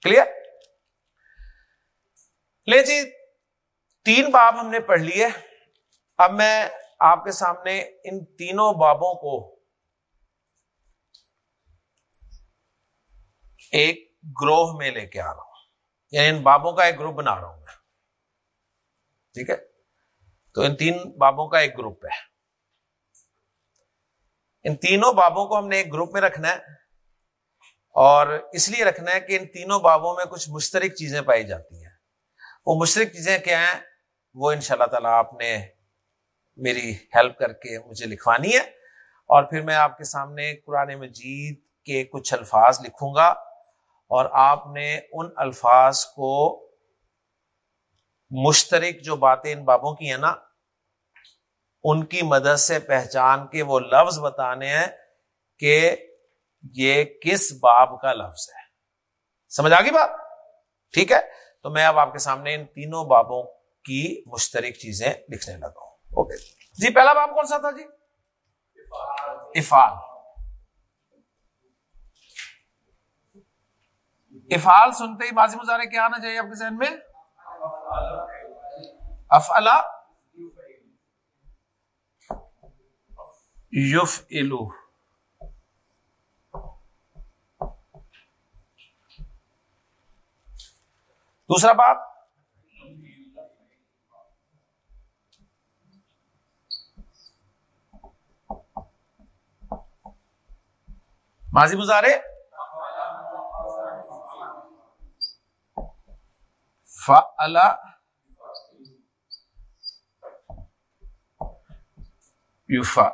کلیئر لے جی تین باب ہم نے پڑھ لیے۔ اب میں آپ کے سامنے ان تینوں بابوں کو ایک گروہ میں لے کے آ رہا ہوں۔ یعنی ان بابوں کا ایک گروپ بنا رہا ہوں میں۔ ٹھیک ہے؟ تو ان تین بابوں کا ایک گروپ ہے۔ ان تینوں بابوں کو ہم نے ایک گروپ میں رکھنا ہے۔ اور اس لیے رکھنا ہے کہ ان تینوں بابوں میں کچھ مشترک چیزیں پائی جاتی ہیں۔ وہ مشترک چیزیں کیا ہیں؟ وہ ان شاء اللہ تعالی آپ نے میری ہیلپ کر کے مجھے لکھوانی ہے۔ اور پھر میں آپ کے سامنے قرآن مجید کے کچھ الفاظ لکھوں گا۔ اور آپ نے ان الفاظ کو مشترک جو باتیں ان بابوں کی ہیں نا، ان کی مدد سے پہچان کے وہ لفظ بتانے ہیں کہ یہ کس باب کا لفظ ہے۔ سمجھ آ گئی بات؟ ٹھیک ہے؟ تو میں اب آپ کے سامنے ان تینوں بابوں کی مشترک چیزیں لکھنے لگا ہوں۔ اوکے۔ جی پہلا باب کون سا تھا جی؟ افال افال سنتے ہی بازی مظاہرے کیا آنا چاہیے آپ کے ذہن میں؟ افلا یوف الو دوسرا باب۔ ماضی مزارے فلا یوفا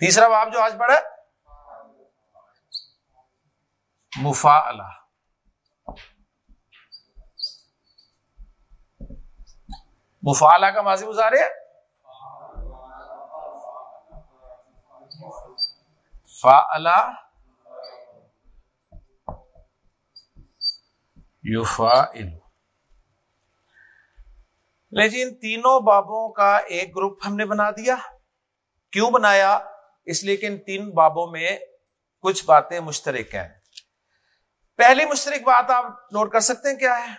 تیسرا باب جو آج پڑھا مفا اللہ کا ماضی گزارے؟ فا یوفا لے جی تینوں بابوں کا ایک گروپ ہم نے بنا دیا۔ کیوں بنایا؟ اس لیے کہ ان تین بابوں میں کچھ باتیں مشترک ہیں۔ پہلی مشترک بات آپ نوٹ کر سکتے ہیں کیا ہے؟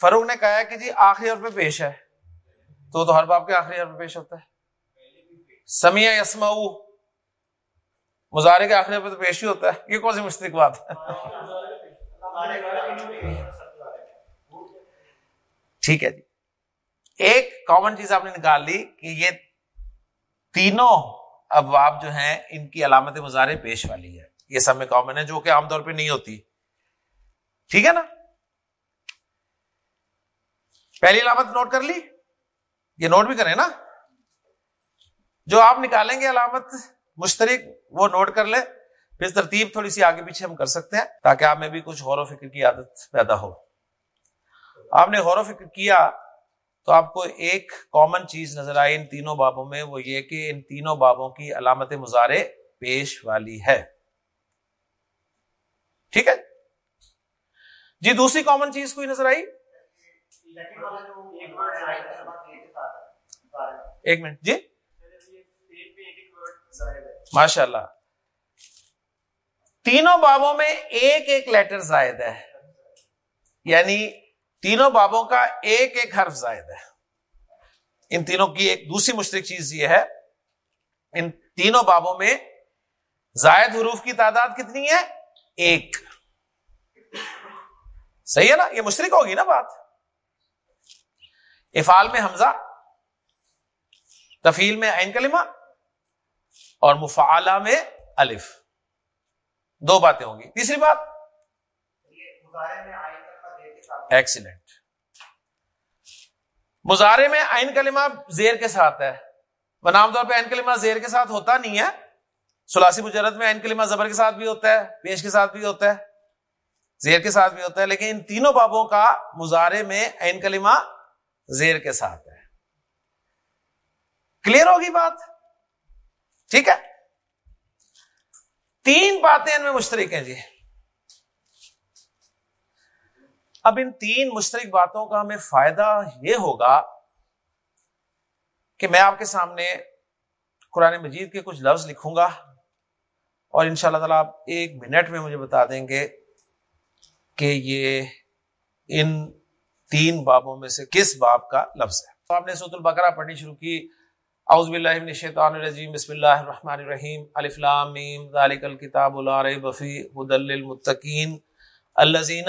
فروغ نے کہا کہ جی آخری اور پہ پیش ہے۔ تو تو ہر باب کے آخری حرف پیش ہوتا ہے۔ سمیا یسما مظاہرے کے آخری تو پیش ہی ہوتا ہے۔ یہ کون سی مشترک بات ہے؟ ٹھیک ہے جی۔ ایک کامن چیز آپ نے نکال لی کہ یہ تینوں ابواب جو ہیں ان کی علامت مظاہرے پیش والی ہے۔ یہ سب میں کامن ہے جو کہ عام طور پہ نہیں ہوتی۔ ٹھیک ہے نا؟ پہلی علامت نوٹ کر لی۔ یہ نوٹ بھی کریں نا۔ جو آپ نکالیں گے علامت مشترک، وہ نوٹ کر لیں۔ پھر ترتیب تھوڑی سی آگے پیچھے ہم کر سکتے ہیں تاکہ آپ میں بھی کچھ غور و فکر کی عادت پیدا ہو۔ آپ نے غور و فکر کیا تو آپ کو ایک کامن چیز نظر آئی ان تینوں بابوں میں، وہ یہ کہ ان تینوں بابوں کی علامت مظاہرے پیش والی ہے۔ ٹھیک ہے؟ جی دوسری کامن چیز کوئی نظر آئی؟ ایک منٹ جی؟ ماشاء اللہ تینوں بابوں میں ایک ایک لیٹر زائد ہے۔ یعنی تینوں بابوں کا ایک ایک حرف زائد ہے۔ ان تینوں کی ایک دوسری مشترک چیز یہ ہے۔ ان تینوں بابوں میں زائد حروف کی تعداد کتنی ہے؟ ایک۔ صحیح ہے نا؟ یہ مشرق ہوگی نا بات۔ افعال میں حمزہ تفیل میں عین کلمہ اور مفعلہ میں الف۔ دو باتیں ہوں گی۔ تیسری بات۔ ایکسیلنٹ مظاہرے میں عین کلمہ زیر کے ساتھ ہے۔ بنام عام طور پہ عین کلمہ زیر کے ساتھ ہوتا نہیں ہے۔ سلاسی مجرد میں عین کلمہ زبر کے ساتھ بھی ہوتا ہے، پیش کے ساتھ بھی ہوتا ہے، زیر کے ساتھ بھی ہوتا ہے، لیکن ان تینوں بابوں کا مظاہرے میں عین کلمہ زیر کے ساتھ ہے۔ کلیئر ہوگی بات؟ ٹھیک ہے۔ تین باتیں ان میں مشترک ہیں جی۔ اب ان تین مشترک باتوں کا ہمیں فائدہ یہ ہوگا کہ میں آپ کے سامنے قرآن مجید کے کچھ لفظ لکھوں گا اور ان شاء اللہ تعالیٰ آپ ایک منٹ میں مجھے بتا دیں گے کہ یہ ان تین بابوں میں سے کس باب کا لفظ ہے۔ تو آپ نے سوت البقرہ پڑھنی شروع کی۔ اعوذ باللہ من الشیطان الرجیم، بسم اللہ الرحمن الرحیم، الف لام میم، ذالک الکتاب لا ریب فی هدى للمتقین الذین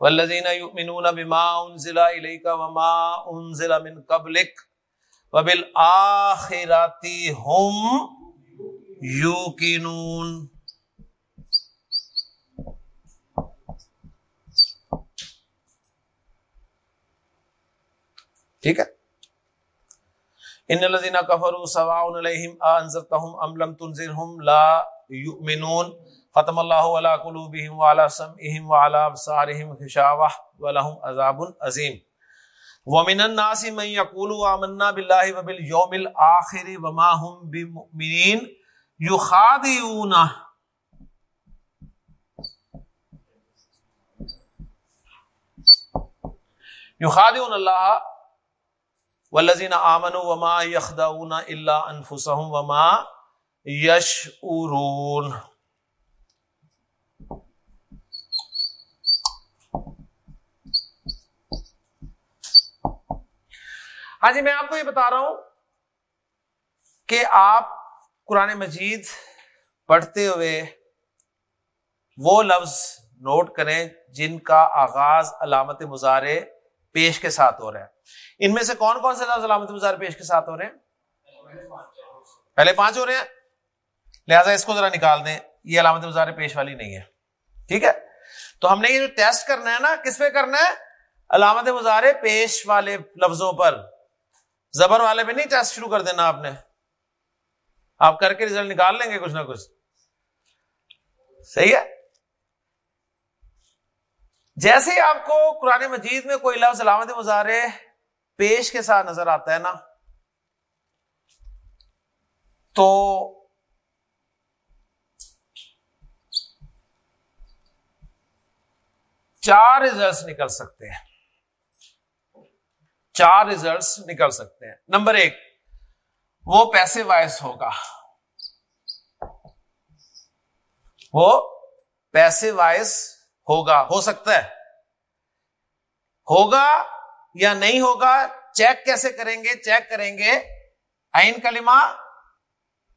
والذين يؤمنون بما انزل اليك وما انزل من قبلك وبالآخرة هم يوقنون ٹھیک ہے؟ ان الذين كفروا سواء عليهم انذرتهم ام لم تنذرهم لا يؤمنون ختم الله على قلوبهم وعلى سمعهم وعلى ابصارهم غشاوه ولهم عذاب عظيم ومن الناس من يقول آمنا بالله وباليوم الاخر وما هم بمؤمنين يخادعون يخادعون الله ولزین آمن وما یخداون اللہ انفسهم وما یشعرون. ہاں جی میں آپ کو یہ بتا رہا ہوں کہ آپ قرآن مجید پڑھتے ہوئے وہ لفظ نوٹ کریں جن کا آغاز علامت مظاہرے پیش کے ساتھ ہو رہا ہے۔ ان میں سے کون کون سے لفظ علامت مظاہر پیش کے ساتھ ہو رہے ہیں؟ پہلے پانچ ہو رہے ہیں۔ لہذا اس کو ذرا نکال دیں، یہ علامت مظاہر پیش والی نہیں ہے۔ ٹھیک ہے؟ تو ہم نے یہ جو ٹیسٹ کرنا ہے نا، کس پہ کرنا ہے؟ علامت مظاہرے پیش والے لفظوں پر۔ زبر والے پہ نہیں ٹیسٹ شروع کر دینا آپ نے؟ آپ کر کے ریزلٹ نکال لیں گے کچھ نہ کچھ۔ صحیح ہے؟ جیسے ہی آپ کو قرآن مجید میں کوئی لفظ علامت مظاہرے پیش کے ساتھ نظر آتا ہے نا، تو چار ریزلٹس نکل سکتے ہیں۔ چار ریزلٹس نکل سکتے ہیں۔ نمبر ایک، وہ پیسے وائس ہوگا۔ وہ پیسے وائس ہوگا، ہو سکتا ہے۔ ہوگا یا نہیں ہوگا چیک کیسے کریں گے؟ چیک کریں گے۔ این کلمہ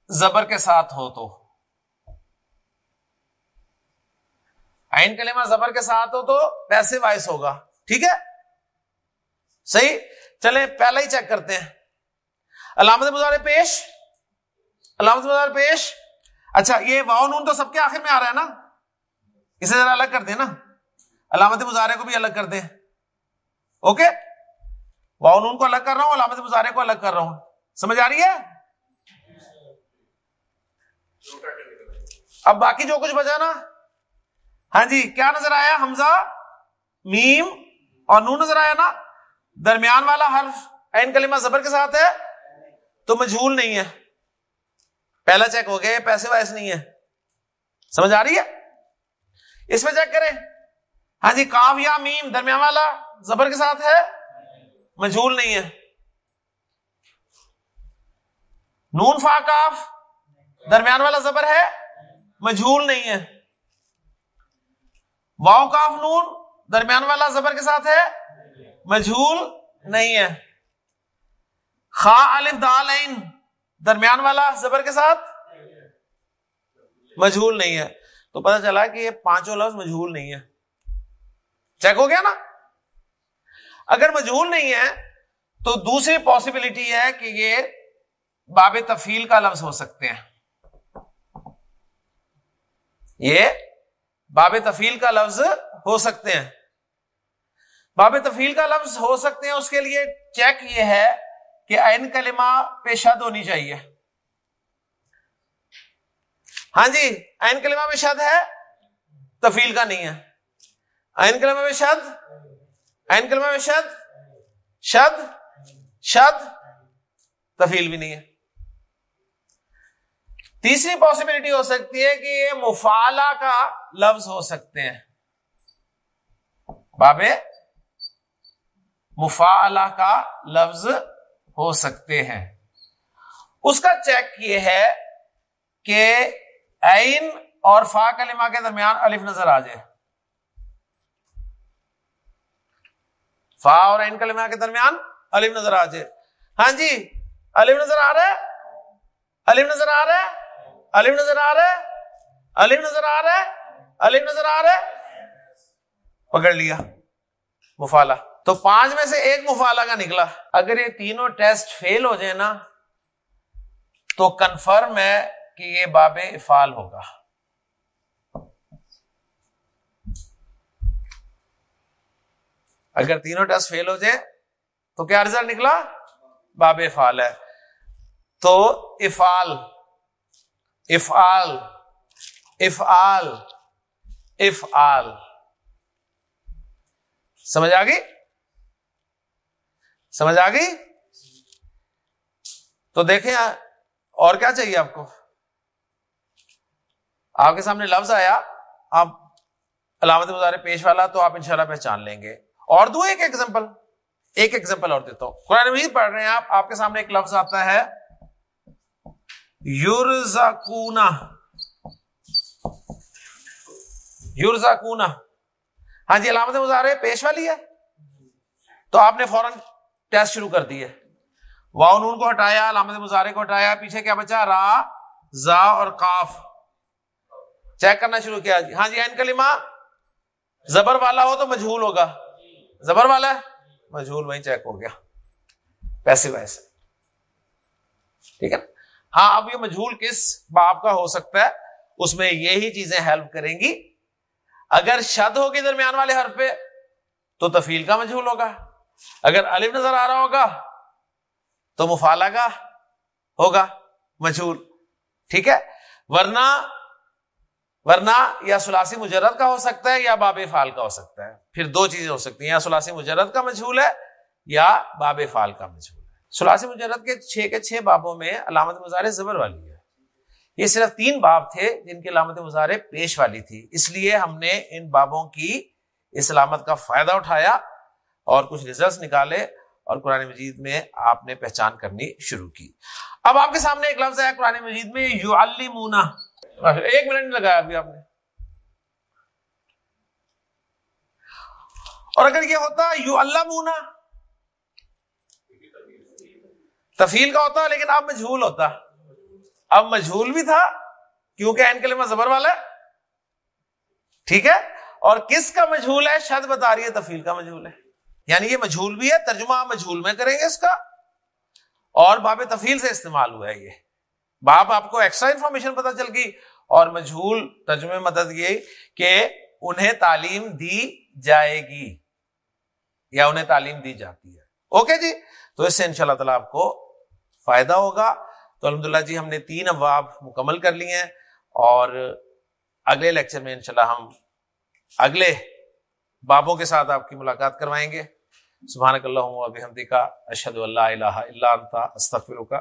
زبر کے ساتھ ہو تو۔ این کلمہ زبر کے ساتھ ہو تو پیسے وائس ہوگا۔ ٹھیک ہے؟ صحیح؟ چلیں پہلا ہی چیک کرتے ہیں۔ علامت مظاہرے پیش؟ علامت مظاہر پیش؟ اچھا یہ واؤ نون تو سب کے آخر میں آ رہا ہے نا؟ اسے ذرا الگ کر دیں نا۔ علامت مظاہرے کو بھی الگ کر دیں۔ اوکے؟ واؤ نون کو الگ کر رہا ہوں، علامت مظاہرے کو الگ کر رہا ہوں۔ سمجھ آ رہی ہے؟ اب باقی جو کچھ بچا نا۔ ہاں جی کیا نظر آیا؟ حمزہ، میم اور نون نظر آیا نا؟ درمیان والا حرف این کلمہ زبر کے ساتھ ہے تو مجھول نہیں ہے۔ پہلا چیک ہو گیا پیسے وائس نہیں ہے۔ سمجھ آ رہی ہے؟ اس میں چیک کریں۔ ہاں جی کاف یا میم درمیان والا زبر کے ساتھ ہے، مجھول نہیں ہے۔ نون فا کاف درمیان والا زبر ہے، مجھول نہیں ہے۔ واؤ کاف نون درمیان والا زبر کے ساتھ ہے مجھول نہیں ہے۔ خا الف دال درمیان والا زبر کے ساتھ مجھول نہیں ہے۔ تو پتہ چلا کہ یہ پانچوں لفظ مجھول نہیں ہے چیک ہو گیا نا؟ اگر مجھول نہیں ہے، تو دوسری پاسبلٹی ہے کہ یہ باب تفیل کا لفظ ہو سکتے ہیں۔ یہ باب تفیل کا لفظ ہو سکتے ہیں۔ باب تفیل کا لفظ ہو سکتے ہیں، اس کے لیے چیک یہ ہے کہ این کلمہ پہ شد ہونی چاہیے۔ ہاں جی این کلمہ پہ شد ہے، تفیل کا نہیں ہے۔ این کلمہ پہ شد این کلمہ پہ شد شد شد تفیل بھی نہیں ہے۔ تیسری پاسبلٹی ہو سکتی ہے کہ یہ مفالا کا لفظ ہو سکتے ہیں۔ بابے مفالا کا لفظ ہو سکتے ہیں۔ اس کا چیک یہ ہے کہ عین اور فا کلمہ کے درمیان الف نظر آ جائے۔ فا اور عین کلمہ کے درمیان الف نظر آ جائے۔ ہاں جی الف نظر آ رہا ہے۔ الف نظر آ رہا ہے۔ الف نظر آ رہا ہے۔ الف نظر آ رہا ہے۔ الف نظر آ رہا ہے۔ پکڑ لیا۔ مفالا تو پانچ میں سے ایک مفالا کا نکلا۔ اگر یہ تینوں ٹیسٹ فیل ہو جائے نا، تو کنفرم ہے کہ یہ باب افال ہوگا۔ اگر تینوں ٹیسٹ فیل ہو جائے، تو کیا رزلٹ نکلا؟ باب افال ہے۔ تو افال افعال افعال افعال۔ سمجھ آ گئی؟ سمجھ آ گئی؟ تو دیکھیں، اور کیا چاہیے آپ کو؟ آپ کے سامنے لفظ آیا، آپ علامت مظاہرے پیش والا، تو آپ انشاءاللہ پہچان لیں گے۔ اور دو، ایک ایگزامپل ایک ایگزامپل اور دیتا ہوں۔ قرآن مجید پڑھ رہے ہیں آپ آپ کے سامنے ایک لفظ آتا ہے یورزا کونا یورزا ہاں جی علامت مظاہرے پیش والی ہے۔ تو آپ نے فوراً ٹیسٹ شروع کر دیے واؤ نون کو ہٹایا، علامت مظاہرے کو ہٹایا، پیچھے کیا بچا؟ را، زا اور کاف چیک کرنا شروع کیا۔ جی ہاں جی این کلیما زبر والا ہو تو مجھول ہوگا۔ زبر والا ہے؟ مجھول، وہیں چیک ہو گیا۔ پیسے ویسے ٹھیک ہے ہاں اب یہ مجھول کس باپ کا ہو سکتا ہے؟ اس میں یہی چیزیں ہیلپ کریں گی۔ اگر شد ہوگی درمیان والے حرف پہ، تو تفیل کا مجھول ہوگا۔ اگر الف نظر آ رہا ہوگا تو مفالا کا ہوگا مجھول، ٹھیک ہے؟ ورنہ ورنہ یا سلاسی مجرد کا ہو سکتا ہے یا باب فال کا ہو سکتا ہے۔ پھر دو چیزیں ہو سکتی ہیں، یا سلاسی مجرد کا مجھول ہے یا باب فال کا مجھول ہے۔ سلاسی مجرد کے چھ کے چھ بابوں میں علامت مظاہرے زبر والی ہے۔ یہ صرف تین باب تھے جن کی علامت مظاہرے پیش والی تھی۔ اس لیے ہم نے ان بابوں کی اس علامت کا فائدہ اٹھایا۔ اور کچھ ریزلٹس نکالے اور قرآن مجید میں آپ نے پہچان کرنی شروع کی۔ اب آپ کے سامنے ایک لفظ ہے قرآن مجید میں یو المونا ایک منٹ نہیں لگایا ابھی آپ نے۔ اور اگر یہ ہوتا یو اللہ مونا تفیل کا ہوتا لیکن اب مجھول ہوتا۔ اب مجھول بھی تھا، کیونکہ این کلمہ زبر والا ہے۔ ٹھیک ہے؟ اور کس کا مجھول ہے؟ شد بتا رہی ہے تفیل کا مجھول ہے۔ یعنی یہ مجھول بھی ہے، ترجمہ مجھول میں کریں گے اس کا۔ اور باب تفیل سے استعمال ہوا ہے یہ۔ باپ آپ کو ایکسٹرا انفارمیشن پتا چل گئی۔ اور مجھول ترجمے مدد یہ کہ انہیں تعلیم دی جائے گی یا انہیں تعلیم دی جاتی ہے۔ اوکے جی؟ تو اس سے ان شاء اللہ تعالیٰ آپ کو فائدہ ہوگا۔ تو الحمد جی ہم نے تین ابواب مکمل کر لیے ہیں۔ اور اگلے لیکچر میں انشاءاللہ ہم اگلے بابوں کے ساتھ آپ کی ملاقات کروائیں گے۔ سبحانک اللہ ابھی کا اشد اللہ الہ اللہ انت کا